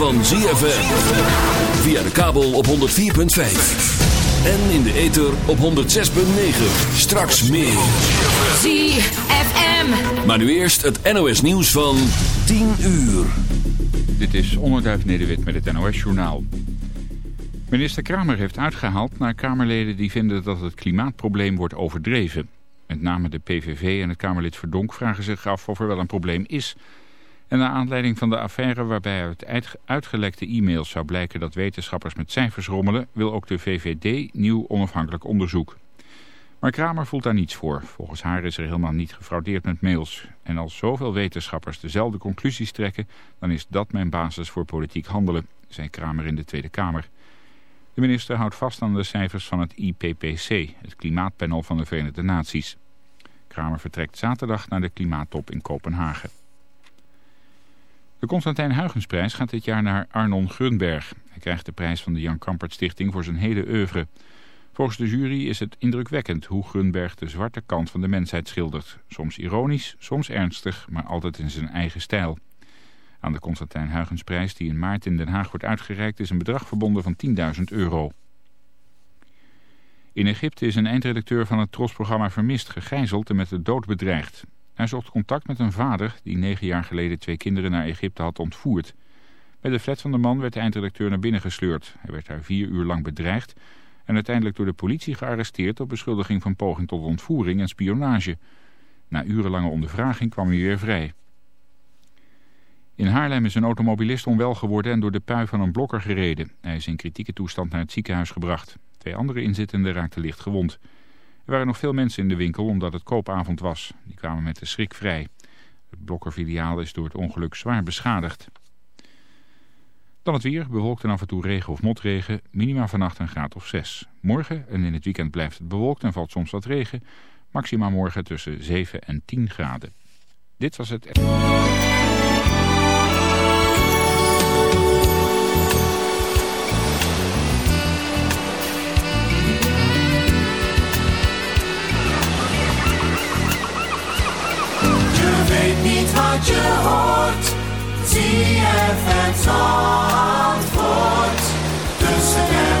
van ZFM. Via de kabel op 104.5. En in de ether op 106.9. Straks meer. ZFM. Maar nu eerst het NOS nieuws van 10 uur. Dit is Onderduif Nederwit met het NOS Journaal. Minister Kramer heeft uitgehaald naar Kamerleden die vinden dat het klimaatprobleem wordt overdreven. Met name de PVV en het Kamerlid Verdonk vragen zich af of er wel een probleem is... En naar aanleiding van de affaire waarbij uit uitgelekte e-mails zou blijken dat wetenschappers met cijfers rommelen, wil ook de VVD nieuw onafhankelijk onderzoek. Maar Kramer voelt daar niets voor. Volgens haar is er helemaal niet gefraudeerd met mails. En als zoveel wetenschappers dezelfde conclusies trekken, dan is dat mijn basis voor politiek handelen, zei Kramer in de Tweede Kamer. De minister houdt vast aan de cijfers van het IPPC, het klimaatpanel van de Verenigde Naties. Kramer vertrekt zaterdag naar de klimaattop in Kopenhagen. De Constantijn Huygensprijs gaat dit jaar naar Arnon Grunberg. Hij krijgt de prijs van de Jan Kampert Stichting voor zijn hele oeuvre. Volgens de jury is het indrukwekkend hoe Grunberg de zwarte kant van de mensheid schildert. Soms ironisch, soms ernstig, maar altijd in zijn eigen stijl. Aan de Constantijn Huygensprijs die in maart in Den Haag wordt uitgereikt is een bedrag verbonden van 10.000 euro. In Egypte is een eindredacteur van het trosprogramma Vermist gegijzeld en met de dood bedreigd. Hij zocht contact met een vader die negen jaar geleden twee kinderen naar Egypte had ontvoerd. Bij de flat van de man werd de eindredacteur naar binnen gesleurd. Hij werd daar vier uur lang bedreigd en uiteindelijk door de politie gearresteerd op beschuldiging van poging tot ontvoering en spionage. Na urenlange ondervraging kwam hij weer vrij. In Haarlem is een automobilist onwel geworden en door de pui van een blokker gereden. Hij is in kritieke toestand naar het ziekenhuis gebracht. Twee andere inzittenden raakten licht gewond. Er waren nog veel mensen in de winkel omdat het koopavond was. Die kwamen met de schrik vrij. Het blokkerfiliaal is door het ongeluk zwaar beschadigd. Dan het weer, bewolkt en af en toe regen of motregen. Minima vannacht een graad of 6. Morgen en in het weekend blijft het bewolkt en valt soms wat regen. Maxima morgen tussen 7 en 10 graden. Dit was het... wat je hoort. ZFM Zandvoort. Tussen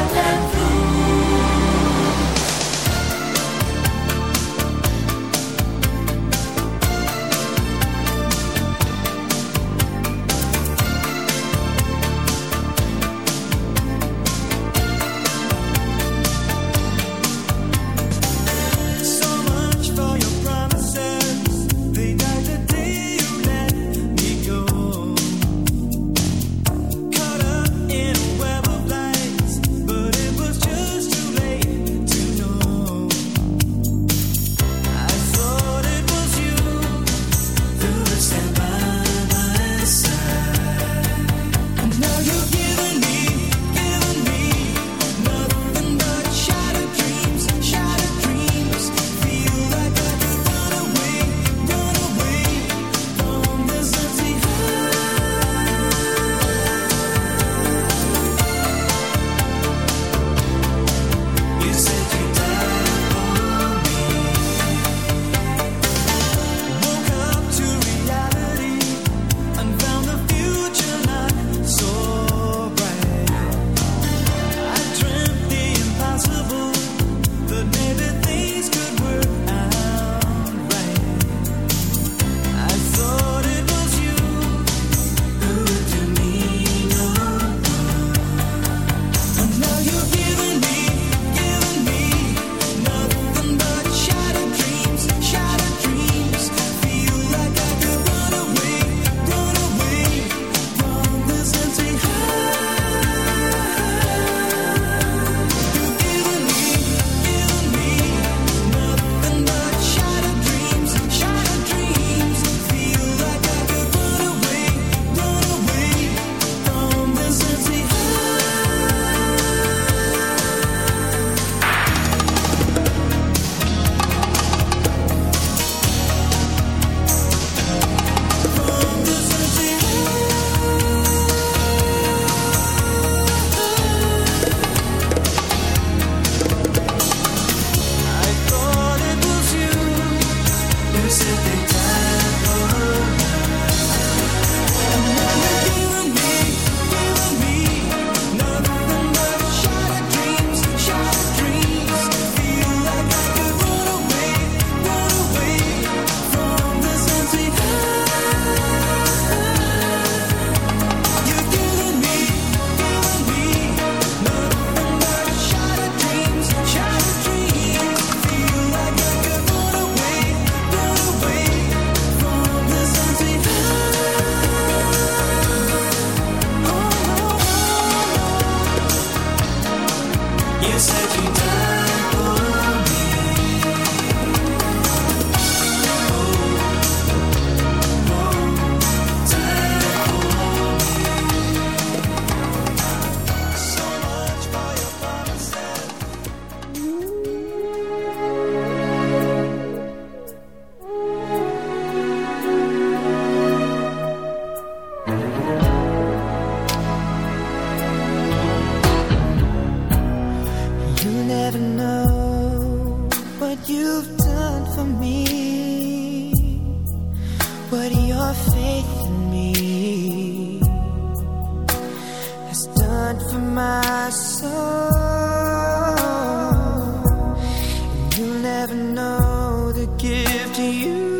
you.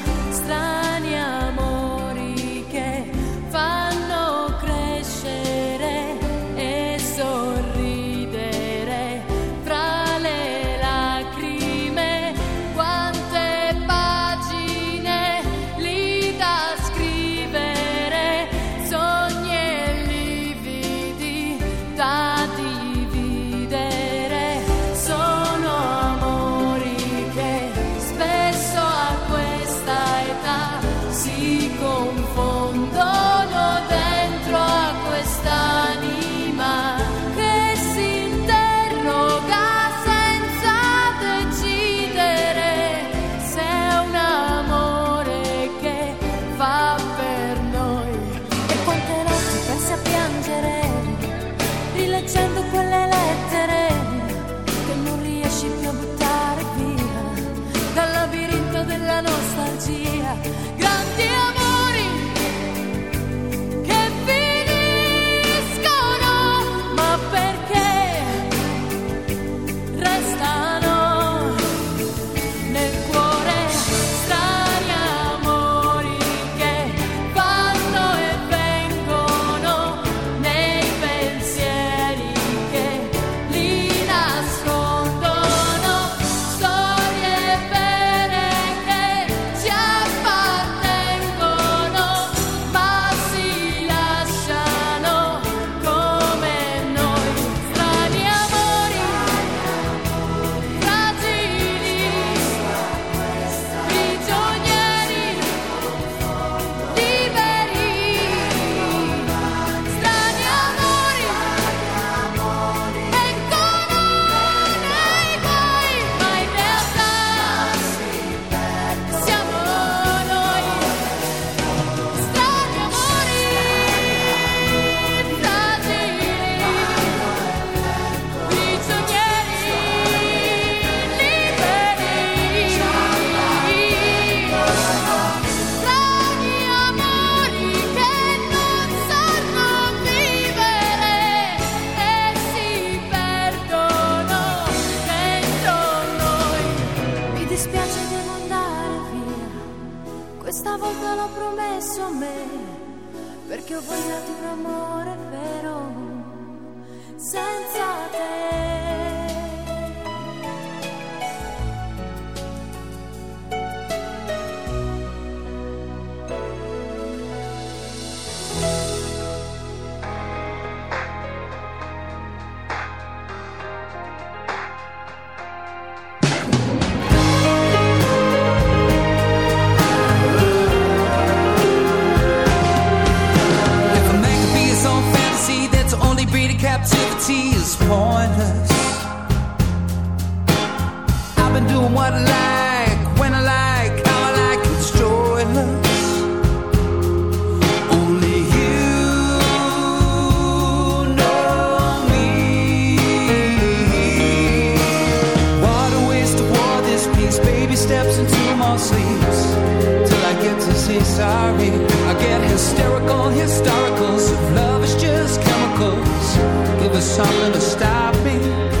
sleeps till I get to say sorry. I get hysterical, hysterical. So love is just chemicals. Give us something to stop me.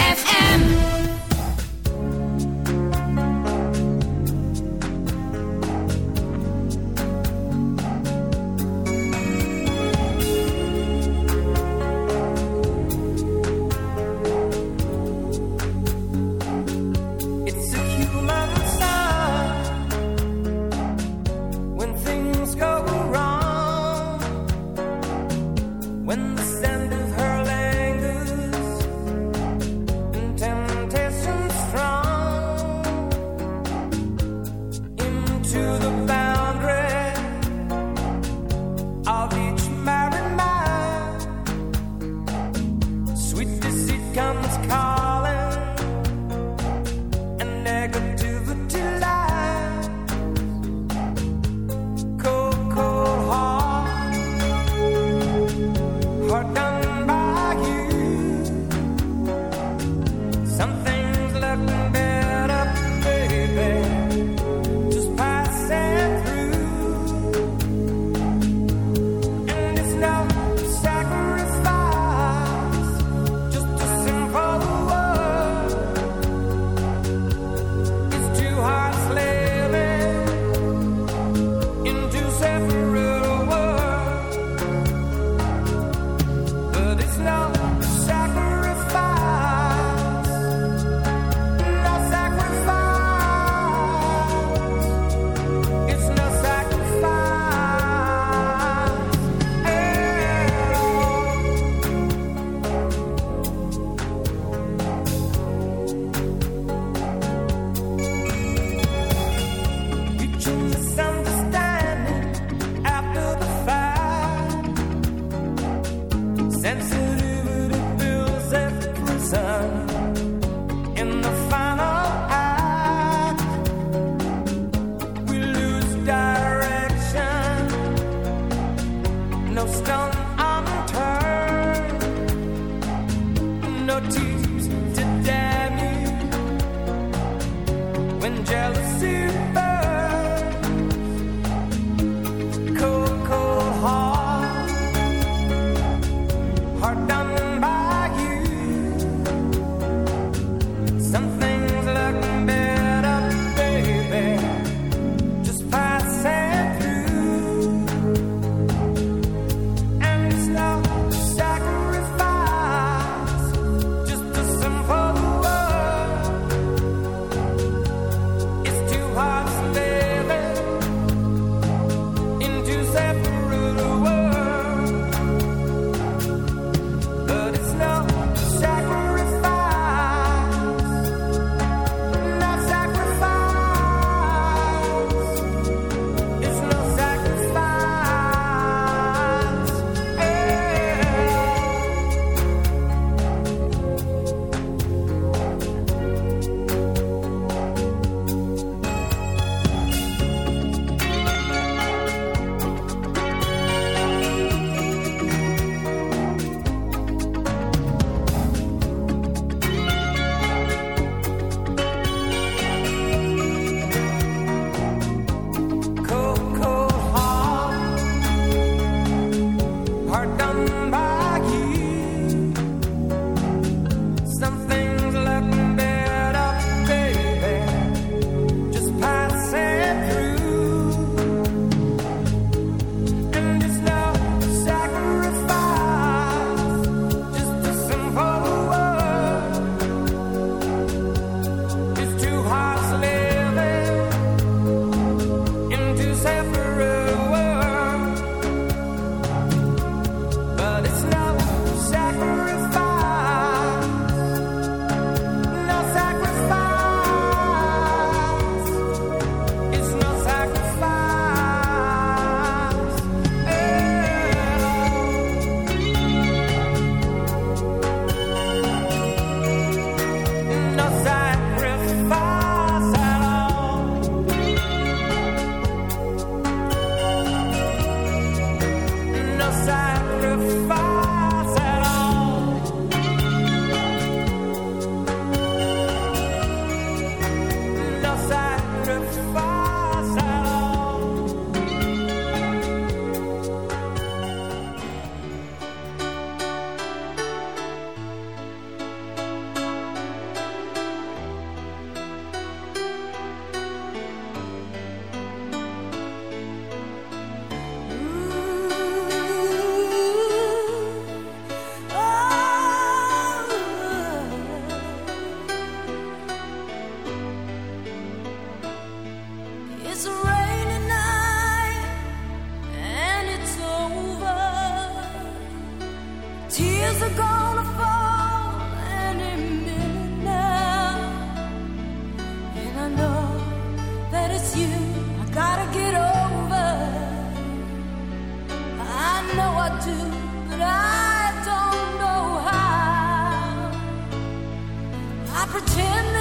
pretend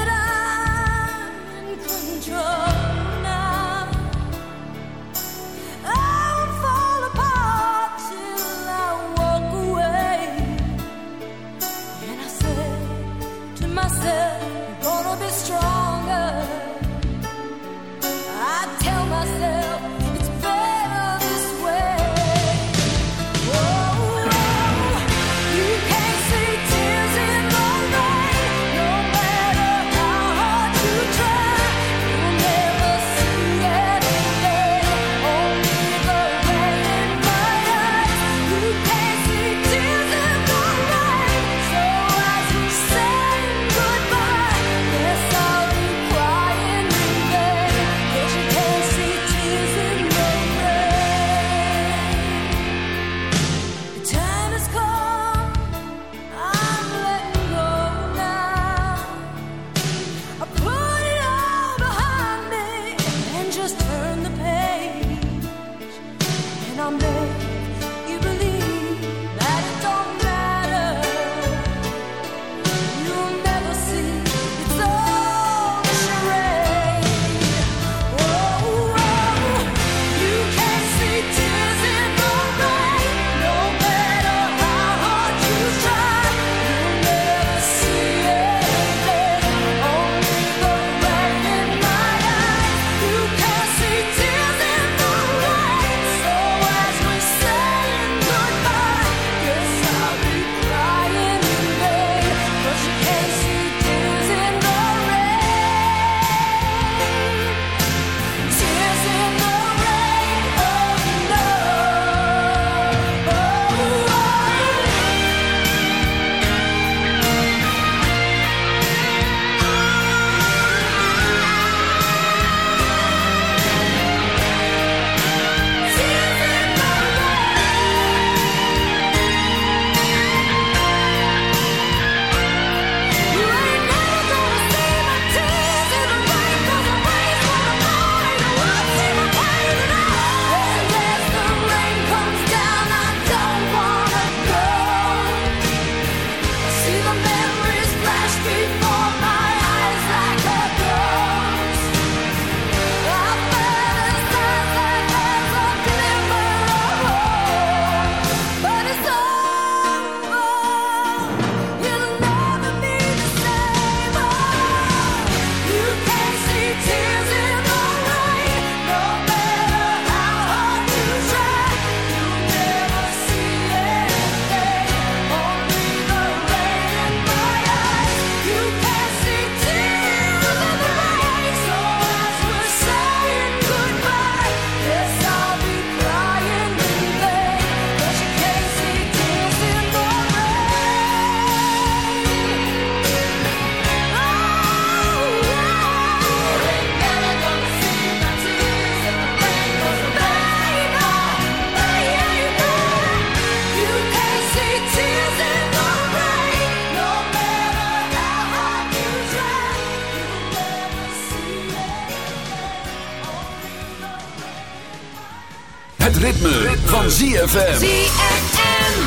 ZFM. ZFM.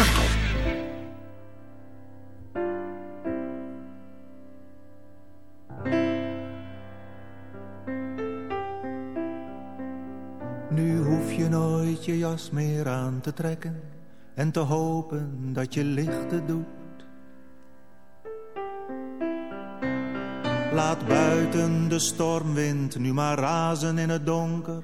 Nu hoef je nooit je jas meer aan te trekken en te hopen dat je lichten doet. Laat buiten de stormwind nu maar razen in het donker,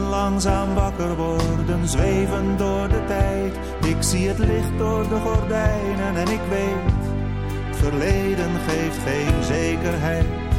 Langzaam wakker worden, zweven door de tijd. Ik zie het licht door de gordijnen en ik weet, verleden geeft geen zekerheid.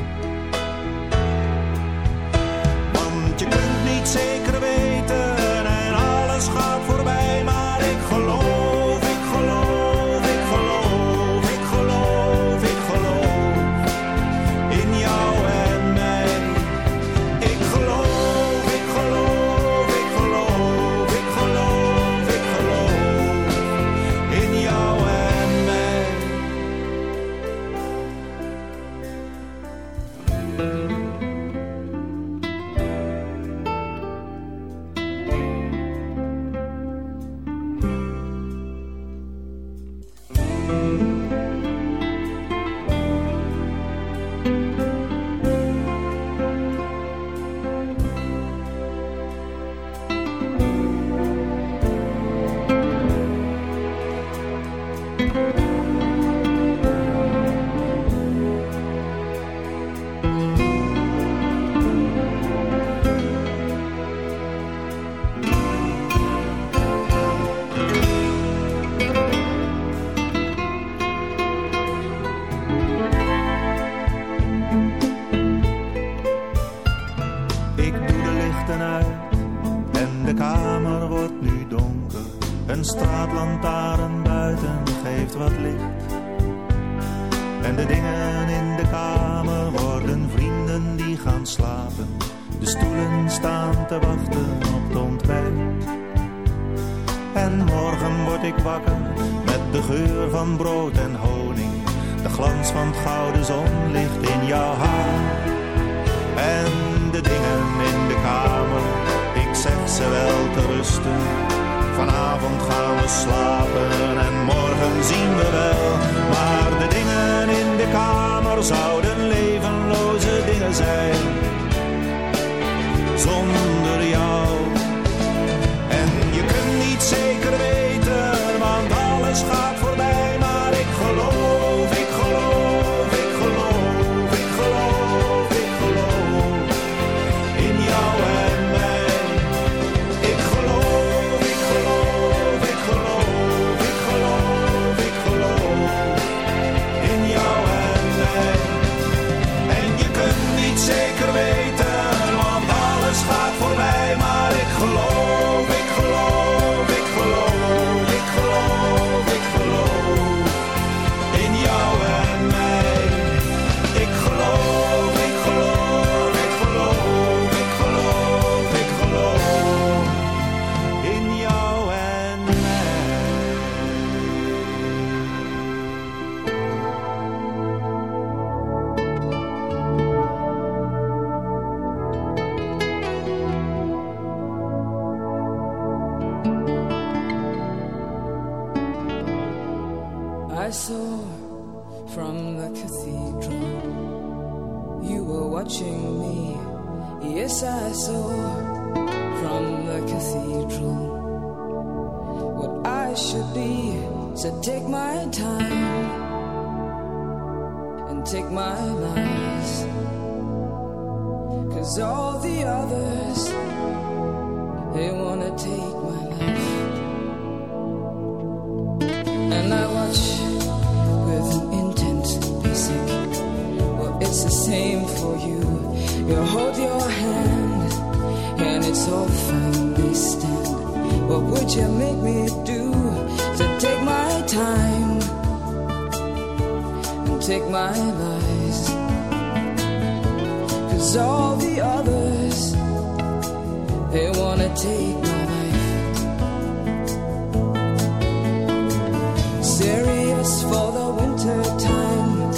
Serious for the winter time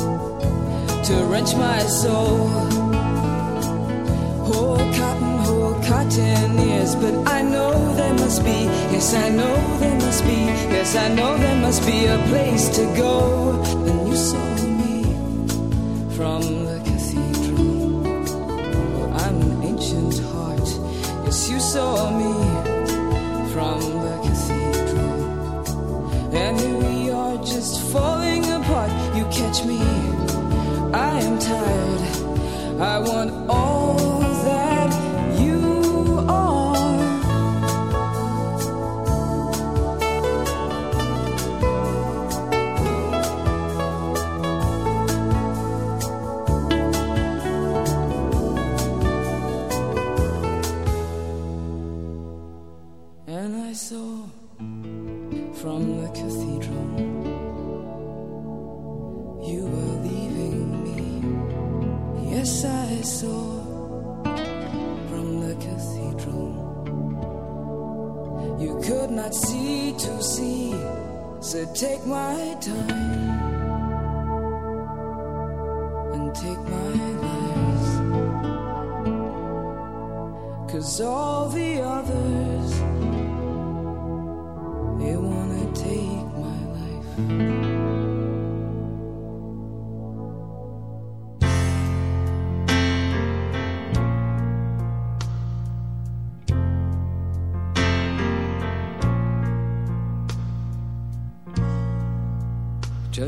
to wrench my soul. Whole cotton, whole cotton ears, but I know there must be, yes, I know there must be, yes, I know there must be a place to go. Then you saw me from the cathedral. Well, I'm an ancient heart, yes, you saw me You catch me, I am tired. I want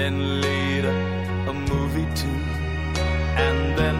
Then later, a movie too. And then